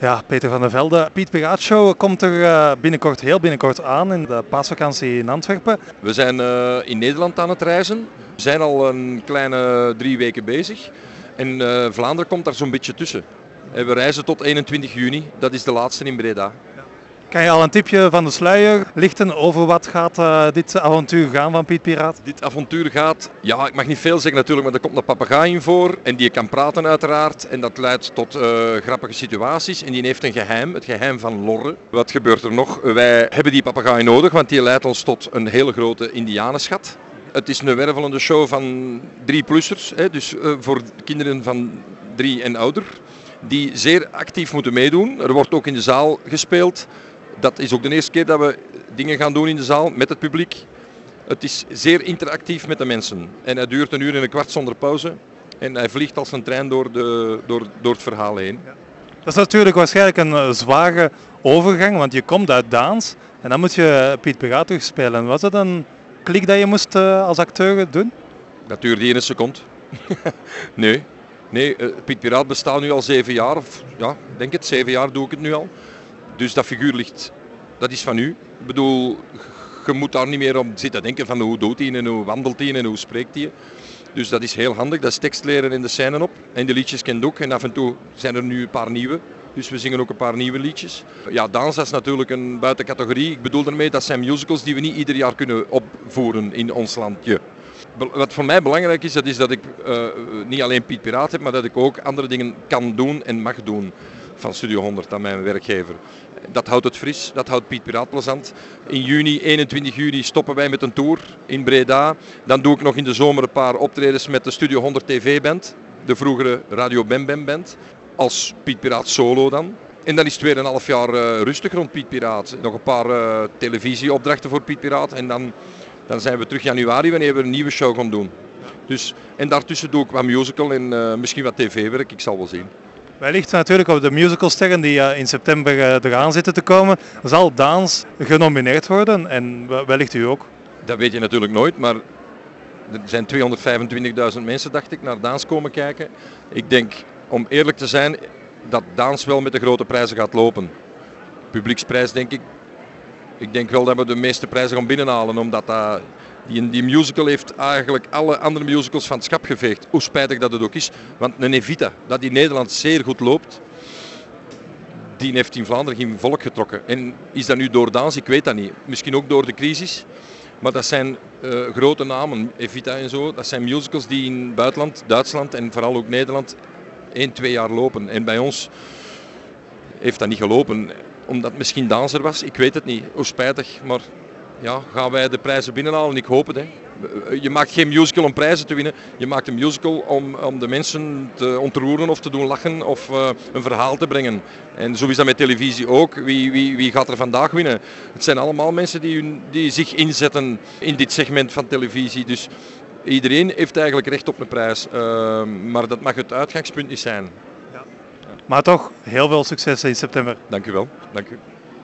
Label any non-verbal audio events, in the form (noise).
Ja, Peter van der Velde. Piet Piraat Show komt er eh, binnenkort, heel binnenkort aan in de paasvakantie in Antwerpen. We zijn uh, in Nederland aan het reizen. We zijn al een kleine drie weken bezig. En uh, Vlaanderen komt daar zo'n beetje tussen. En we reizen tot 21 juni. Dat is de laatste in Breda. Kan je al een tipje van de sluier lichten over wat gaat uh, dit avontuur gaan van Piet Piraat? Dit avontuur gaat, ja, ik mag niet veel zeggen natuurlijk, maar er komt een papegaai in voor en die kan praten uiteraard. En dat leidt tot uh, grappige situaties en die heeft een geheim, het geheim van Lorre. Wat gebeurt er nog? Wij hebben die papegaai nodig, want die leidt ons tot een hele grote indianenschat. Het is een wervelende show van drie-plussers, dus uh, voor kinderen van drie en ouder die zeer actief moeten meedoen. Er wordt ook in de zaal gespeeld. Dat is ook de eerste keer dat we dingen gaan doen in de zaal met het publiek. Het is zeer interactief met de mensen. En hij duurt een uur en een kwart zonder pauze. En hij vliegt als een trein door, de, door, door het verhaal heen. Ja. Dat is natuurlijk waarschijnlijk een uh, zware overgang, want je komt uit Daans en dan moet je Piet Piraat terugspelen. Was dat een klik dat je moest uh, als acteur doen? Dat duurde één seconde. (laughs) nee, nee Piet Piraat bestaat nu al zeven jaar. Of, ja, denk het, zeven jaar doe ik het nu al. Dus dat figuur ligt, dat is van u. Ik bedoel, je moet daar niet meer om zitten denken van hoe doet hij en hoe wandelt hij en hoe spreekt hij. Dus dat is heel handig, dat is tekst leren in de scène op. En de liedjes kent ook. En af en toe zijn er nu een paar nieuwe. Dus we zingen ook een paar nieuwe liedjes. Ja, dans is natuurlijk een buitencategorie. Ik bedoel daarmee, dat zijn musicals die we niet ieder jaar kunnen opvoeren in ons landje. Wat voor mij belangrijk is, dat is dat ik uh, niet alleen Piet Piraat heb, maar dat ik ook andere dingen kan doen en mag doen van Studio 100 aan mijn werkgever. Dat houdt het fris, dat houdt Piet Piraat plezant. In juni, 21 juni, stoppen wij met een tour in Breda. Dan doe ik nog in de zomer een paar optredens met de Studio 100 TV-band, de vroegere Radio Bem Bem Band, als Piet Piraat solo dan. En dan is het weer een half jaar uh, rustig rond Piet Piraat. Nog een paar uh, televisieopdrachten voor Piet Piraat en dan, dan zijn we terug januari wanneer we een nieuwe show gaan doen. Dus, en daartussen doe ik wat musical en uh, misschien wat tv-werk, ik zal wel zien. Wellicht natuurlijk op de musicalsterren die in september eraan zitten te komen, zal Daans genomineerd worden en wellicht u ook. Dat weet je natuurlijk nooit, maar er zijn 225.000 mensen, dacht ik, naar Daans komen kijken. Ik denk, om eerlijk te zijn, dat Daans wel met de grote prijzen gaat lopen. Publieksprijs denk ik. Ik denk wel dat we de meeste prijzen gaan binnenhalen, omdat dat die, die musical heeft eigenlijk alle andere musicals van het schap geveegd. Hoe spijtig dat het ook is. Want een Evita, dat in Nederland zeer goed loopt, die heeft in Vlaanderen geen volk getrokken. En is dat nu door dans? Ik weet dat niet. Misschien ook door de crisis. Maar dat zijn uh, grote namen, Evita en zo. Dat zijn musicals die in het buitenland, Duitsland en vooral ook Nederland, 1, 2 jaar lopen. En bij ons heeft dat niet gelopen. Omdat het misschien danser was, ik weet het niet. Hoe spijtig, maar ja, gaan wij de prijzen binnenhalen. Ik hoop het. Hè. Je maakt geen musical om prijzen te winnen. Je maakt een musical om, om de mensen te ontroeren of te doen lachen of uh, een verhaal te brengen. En zo is dat met televisie ook. Wie, wie, wie gaat er vandaag winnen? Het zijn allemaal mensen die, die zich inzetten in dit segment van televisie. Dus iedereen heeft eigenlijk recht op een prijs. Uh, maar dat mag het uitgangspunt niet zijn. Maar toch, heel veel succes in september. Dank u wel. Dank u.